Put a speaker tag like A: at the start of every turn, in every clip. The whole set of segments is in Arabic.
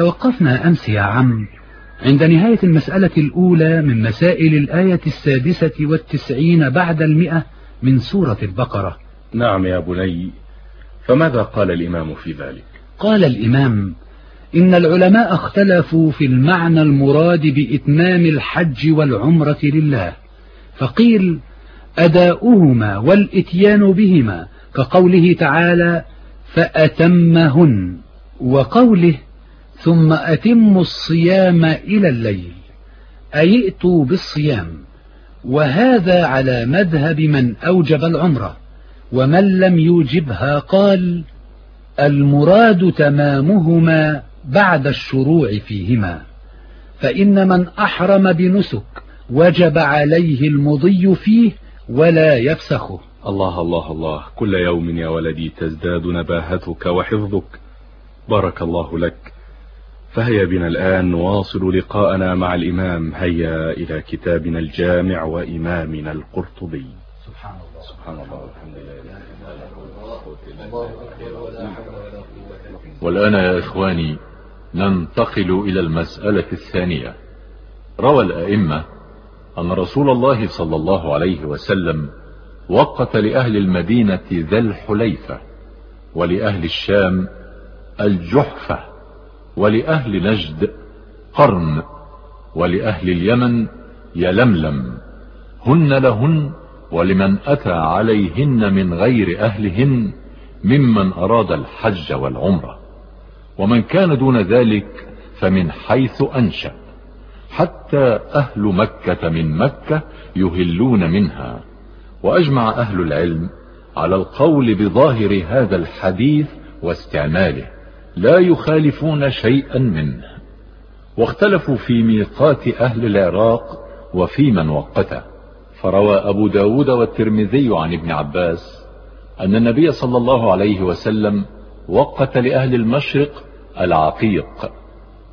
A: توقفنا أمس يا عم. عند نهاية المسألة الأولى من مسائل الآية السادسة والتسعين بعد المئة من سورة البقرة.
B: نعم يا بني. فماذا قال الإمام في ذلك؟
A: قال الإمام إن العلماء اختلفوا في المعنى المراد بإتمام الحج والعمرة لله. فقيل أداؤهما والإتيان بهما كقوله تعالى فأتمهن وقوله ثم أتموا الصيام إلى الليل أيئتوا بالصيام وهذا على مذهب من أوجب العمرة ومن لم يوجبها قال المراد تمامهما بعد الشروع فيهما فإن من أحرم بنسك وجب عليه المضي فيه ولا يفسخه.
B: الله الله الله كل يوم يا ولدي تزداد نباهتك وحفظك. بارك الله لك. فهيا بنا الآن نواصل لقاءنا مع الإمام. هيا إلى كتابنا الجامع وإمامنا القرطبي.
A: سبحان الله.
B: سبحان الله والحمد لله.
C: والآن يا إخواني ننتقل إلى المسألة الثانية. روى الأئمة أن رسول الله صلى الله عليه وسلم وقت لأهل المدينة ذا الحليفة ولأهل الشام الجحفة. ولأهل نجد قرن ولأهل اليمن يلملم. هن لهن ولمن أتى عليهن من غير أهلهن ممن أراد الحج والعمرة. ومن كان دون ذلك فمن حيث أنشأ. حتى أهل مكة من مكة يهلون منها. وأجمع أهل العلم على القول بظاهر هذا الحديث واستعماله. لا يخالفون شيئا منه. واختلفوا في ميقات أهل العراق وفي من وقته. فروى أبو داود والترمذي عن ابن عباس أن النبي صلى الله عليه وسلم وقت لأهل المشرق العقيق.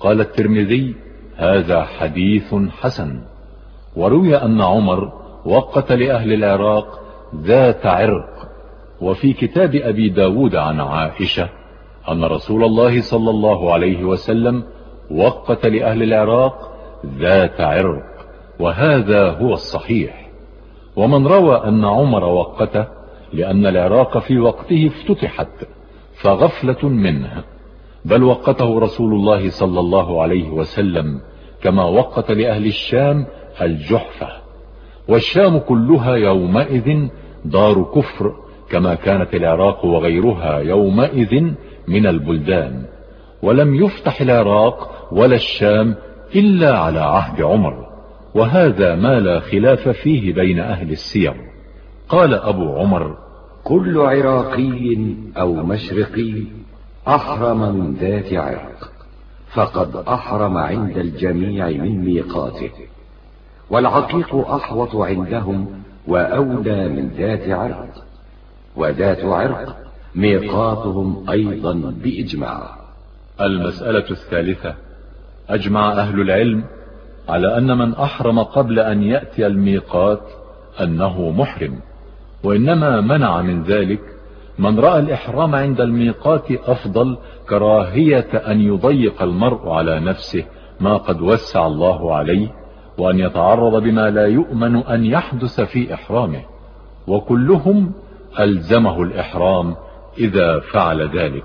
C: قال الترمذي هذا حديث حسن. وروي أن عمر وقت لأهل العراق ذات عرق. وفي كتاب أبي داود عن عائشة أن رسول الله صلى الله عليه وسلم وقت لأهل العراق ذات عرق وهذا هو الصحيح. ومن روى أن عمر وقته لأن العراق في وقته افتتحت فغفلة منه بل وقته رسول الله صلى الله عليه وسلم كما وقت لأهل الشام الجحفة. والشام كلها يومئذ دار كفر كما كانت العراق وغيرها يومئذ من البلدان ولم يفتح العراق ولا الشام إلا على عهد عمر وهذا ما لا خلاف فيه بين أهل السير. قال أبو عمر
D: كل عراقي أو مشرقي أحرم من ذات عرق فقد أحرم عند الجميع من ميقاته والعقيق أحوط عندهم وأولى من ذات عرق وذات عرق ميقاتهم أيضا بإجماع.
C: المسألة الثالثة أجمع أهل العلم على أن من أحرم قبل أن يأتي الميقات أنه محرم وإنما منع من ذلك من رأى الإحرام عند الميقات أفضل كراهية أن يضيق المرء على نفسه ما قد وسع الله عليه وأن يتعرض بما لا يؤمن أن يحدث في إحرامه. وكلهم ألزمه الإحرام إذا فعل ذلك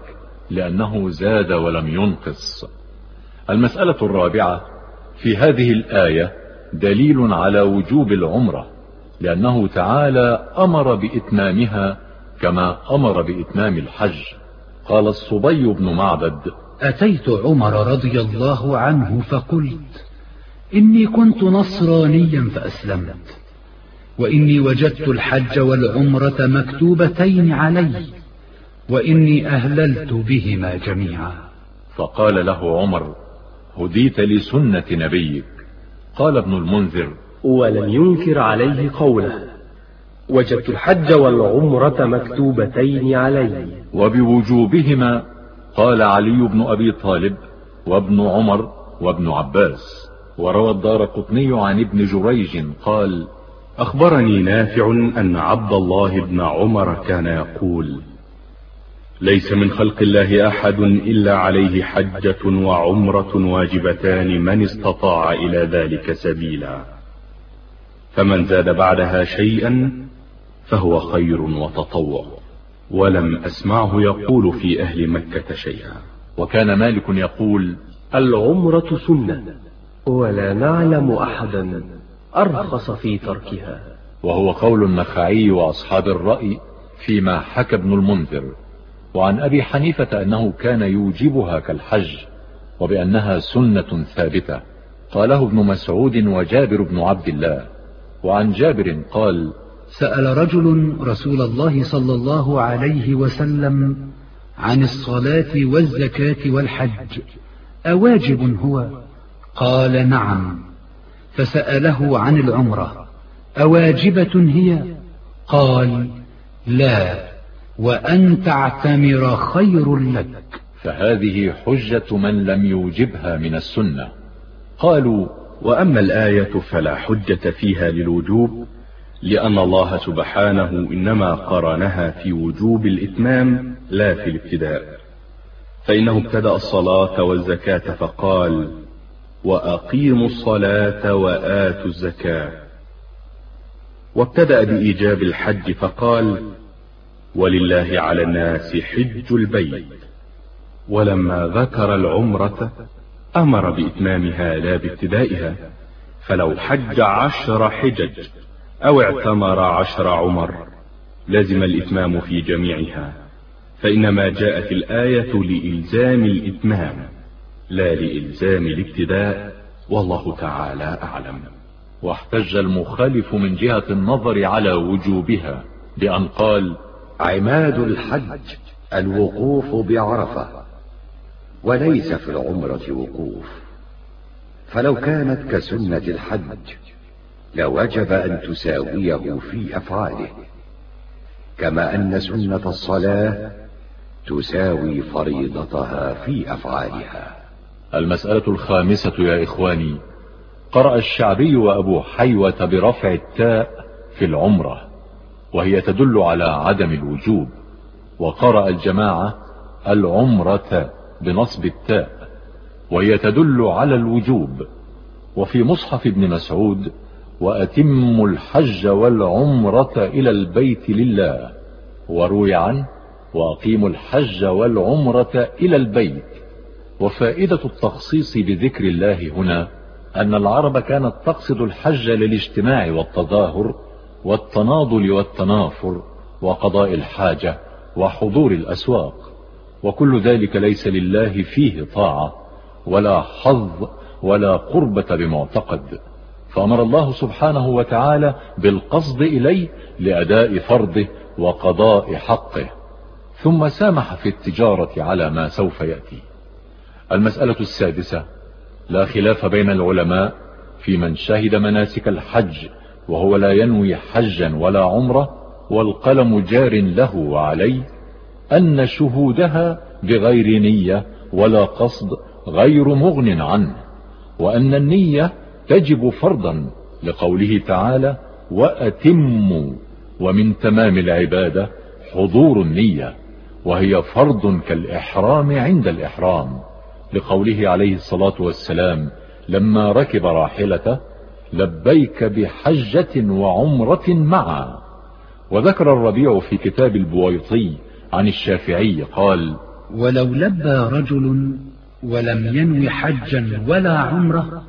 C: لأنه زاد ولم ينقص. المسألة الرابعة في هذه الآية دليل على وجوب العمرة لأنه تعالى أمر بإتمامها كما أمر بإتمام الحج. قال الصبي بن معبد
A: أتيت عمر رضي الله عنه فقلت إني كنت نصرانيا فأسلمت وإني وجدت الحج والعمرة مكتوبتين علي. وإني أهللت بهما جميعا.
C: فقال له عمر هديت لسنة نبيك. قال ابن المنذر
E: ولم ينكر عليه قوله. وجدت الحج والعمرة مكتوبتين علي.
C: وبوجوبهما قال علي بن أبي طالب وابن عمر وابن عباس. وروى الدار قطني عن ابن جريج قال
B: أخبرني نافع أن عبد الله بن عمر كان يقول ليس من خلق الله أحد إلا عليه حجة وعمرة واجبتان من استطاع إلى ذلك سبيلا. فمن زاد بعدها شيئا فهو خير وتطوع. ولم أسمعه يقول في أهل مكة شيئا.
C: وكان مالك يقول
E: العمرة سنة. ولا نعلم أحدا أرخص في تركها.
C: وهو قول النخعي وأصحاب الرأي فيما حكى ابن المنذر. وعن أبي حنيفة أنه كان يوجبها كالحج وبأنها سنة ثابتة. قاله ابن مسعود وجابر بن عبد الله. وعن جابر قال
A: سأل رجل رسول الله صلى الله عليه وسلم عن الصلاة والزكاة والحج أواجب هو؟ قال نعم. فسأله عن العمرة أواجبة هي؟ قال لا. وأن تعتمر خير لك.
C: فهذه حجة من لم يوجبها من السنة. قالوا
B: وأما الآية فلا حجة فيها للوجوب لأن الله سبحانه إنما قرنها في وجوب الإتمام لا في الابتداء. فإنه ابتدأ الصلاة والزكاة فقال وأقيموا الصلاة وآتوا الزكاة. وابتدأ بإيجاب الحج فقال ولله على الناس حج البيت. ولما ذكر العمرة أمر بإتمامها لا بابتدائها فلو حج عشر حجج أو اعتمر عشر عمر لزم الإتمام في جميعها فإنما جاءت الآية لإلزام الإتمام لا لإلزام الابتداء والله تعالى أعلم.
C: واحتج المخالف من جهة النظر على وجوبها بأن قال
D: عماد الحج الوقوف بعرفة وليس في العمرة وقوف. فلو كانت كسنة الحج لوجب أن تساويه في أفعاله. كما أن سنة الصلاة تساوي فريضتها في أفعالها.
C: المسألة الخامسة يا إخواني قرأ الشعبي وأبو حيوة برفع التاء في العمرة. وهي تدل على عدم الوجوب. وقرأ الجماعة العمرة بنصب التاء وهي تدل على الوجوب. وفي مصحف ابن مسعود وأتموا الحج والعمرة إلى البيت لله. وروي عنه وأقيموا الحج والعمرة إلى البيت. وفائدة التخصيص بذكر الله هنا أن العرب كانت تقصد الحج للاجتماع والتظاهر والتناضل والتنافر وقضاء الحاجة وحضور الأسواق وكل ذلك ليس لله فيه طاعة ولا حظ ولا قربة بمعتقد. فأمر الله سبحانه وتعالى بالقصد إليه لأداء فرضه وقضاء حقه. ثم سامح في التجارة على ما سوف يأتي. المسألة السادسة لا خلاف بين العلماء في من شهد مناسك الحج وهو لا ينوي حجا ولا عمرة والقلم جار له وعليه أن شهودها بغير نية ولا قصد غير مغن عنه وأن النية تجب فرضا لقوله تعالى وأتموا ومن تمام العبادة حضور النية وهي فرض كالإحرام عند الإحرام لقوله عليه الصلاة والسلام لما ركب راحلته لبيك بحجة وعمرة معا. وذكر الربيع في كتاب البويطي عن الشافعي قال
A: ولو لبى رجل ولم ينو حجا ولا عمرة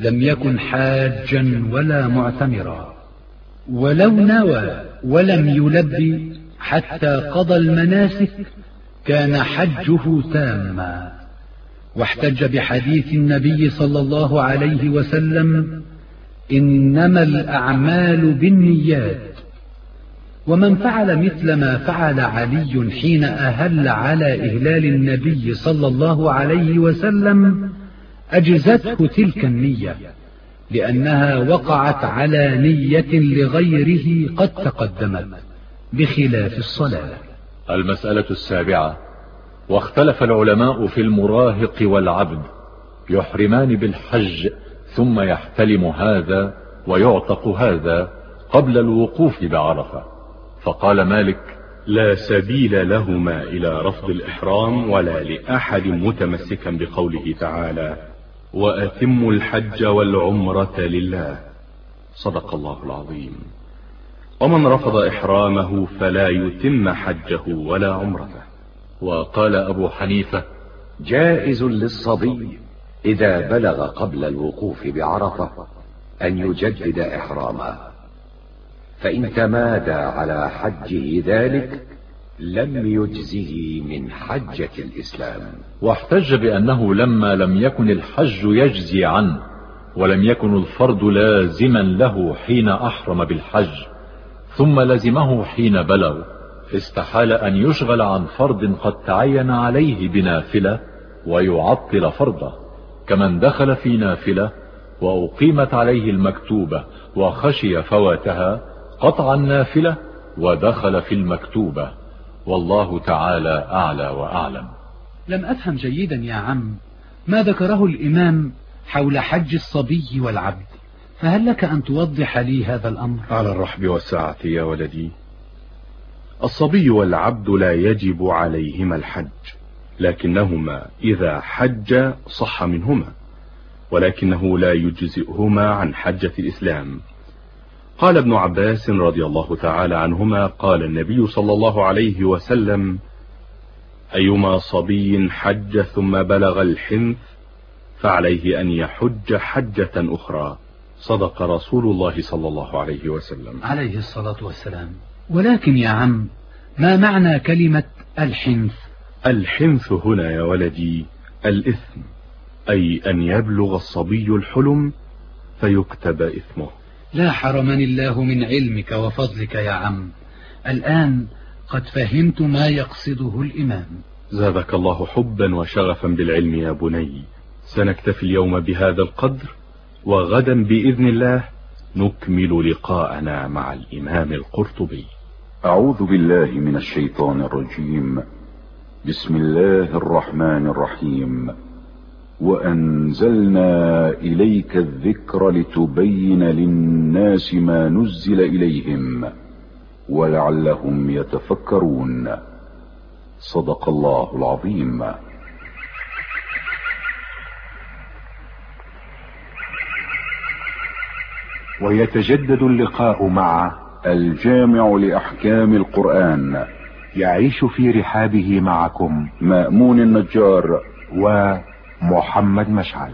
A: لم يكن حاجا ولا معتمرا. ولو نوى ولم يلبي حتى قضى المناسك كان حجه تاما. واحتج بحديث النبي صلى الله عليه وسلم إنما الأعمال بالنيات. ومن فعل مثل ما فعل علي حين أهل على إهلال النبي صلى الله عليه وسلم أجزته تلك النية لأنها وقعت على نية لغيره قد تقدمت بخلاف الصلاة.
C: المسألة السابعة واختلف العلماء في المراهق والعبد يحرمان بالحج ثم يحتلم هذا ويعتق هذا قبل الوقوف بعرفة. فقال مالك
B: لا سبيل لهما إلى رفض الإحرام ولا لأحد متمسكا بقوله تعالى وأتموا الحج والعمرة لله. صدق الله العظيم. ومن رفض إحرامه فلا يتم حجه ولا عمرته.
C: وقال أبو حنيفة
D: جائز للصبي إذا بلغ قبل الوقوف بعرفة أن يجدد إحرامه فإن تمادى على حجه ذلك لم يجزه من حجة الإسلام.
C: واحتج بأنه لما لم يكن الحج يجزي عنه ولم يكن الفرض لازما له حين أحرم بالحج ثم لزمه حين بلغ استحال أن يشغل عن فرض قد تعين عليه بنافلة ويعطل فرضه كمن دخل في نافلة وأقيمت عليه المكتوبة وخشي فواتها قطع النافلة ودخل في المكتوبة. والله تعالى أعلى وأعلم.
A: لم أفهم جيدا يا عم ما ذكره الإمام حول حج الصبي والعبد فهل لك أن توضح لي هذا الأمر؟
B: على الرحب والسعة يا ولدي. الصبي والعبد لا يجب عليهما الحج. لكنهما إذا حج صح منهما ولكنه لا يجزئهما عن حجة الإسلام. قال ابن عباس رضي الله تعالى عنهما قال النبي صلى الله عليه وسلم أيما صبي حج ثم بلغ الحنث فعليه أن يحج حجة أخرى. صدق رسول الله صلى الله عليه وسلم.
A: عليه الصلاة والسلام. ولكن يا عم ما معنى كلمة الحنث؟
B: الحنث هنا يا ولدي الإثم أي أن يبلغ الصبي الحلم فيكتب إثمه.
A: لا حرمني الله من علمك وفضلك يا عم. الآن قد فهمت ما يقصده الإمام.
B: زادك الله حبا وشغفا بالعلم يا بني. سنكتفي اليوم بهذا القدر وغدا بإذن الله نكمل لقاءنا مع الإمام القرطبي.
F: أعوذ بالله من الشيطان الرجيم. بسم الله الرحمن الرحيم. وأنزلنا إليك الذكر لتبين للناس ما نزل إليهم ولعلهم يتفكرون. صدق الله العظيم.
G: ويتجدد اللقاء مع
F: الجامع لأحكام القرآن.
G: يعيش في رحابه معكم.
F: مأمون النجار.
G: ومحمد مشعل.